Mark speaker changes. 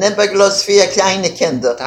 Speaker 1: nimmt für kleine Kinder.